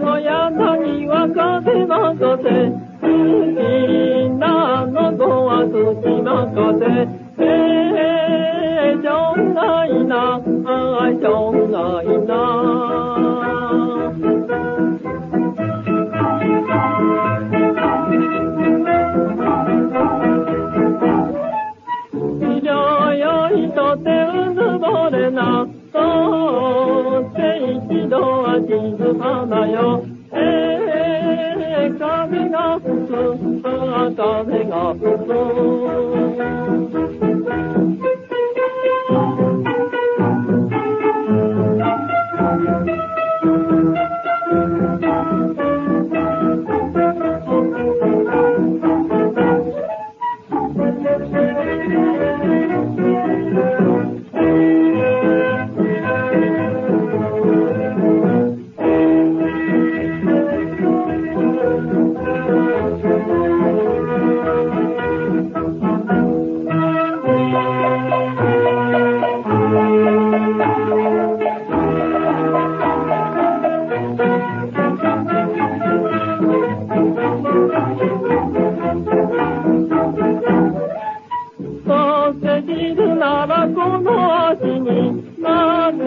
の柳は風任せ。みんなの子は土任せ。えー、しょうないな、ああ、しょうないな。手をは静かなよ。えー、風ならこの足に何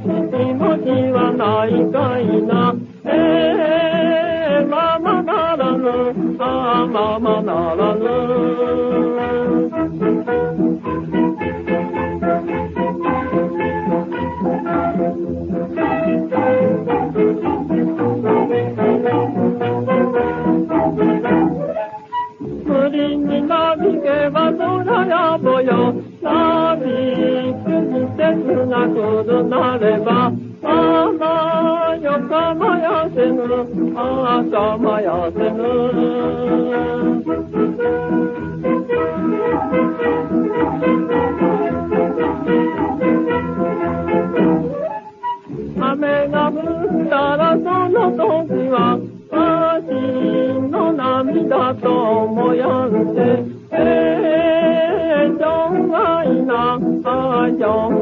気持ちはないかいな。えー、ままならぬ、ああ、ままならぬ。無理になびけば空やぼよ。なくなれば。あまよかまやせぬ。あかまやせぬ。雨が降ったらその時は、足の涙ともやんで、えー、しょうがいな、あしょう